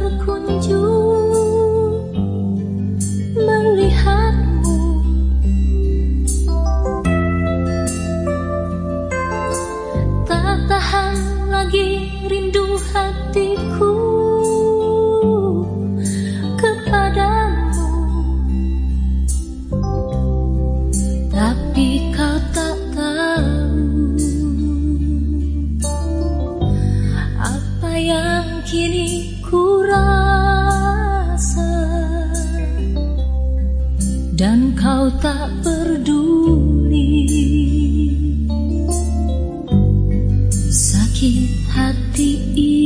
berkunjung melihatmu. Tak tahan lagi rindu hatiku kepadamu. Tapi kau tak tahu apa yang kini ku rasa dan kau tak peduli. Sakit hati ini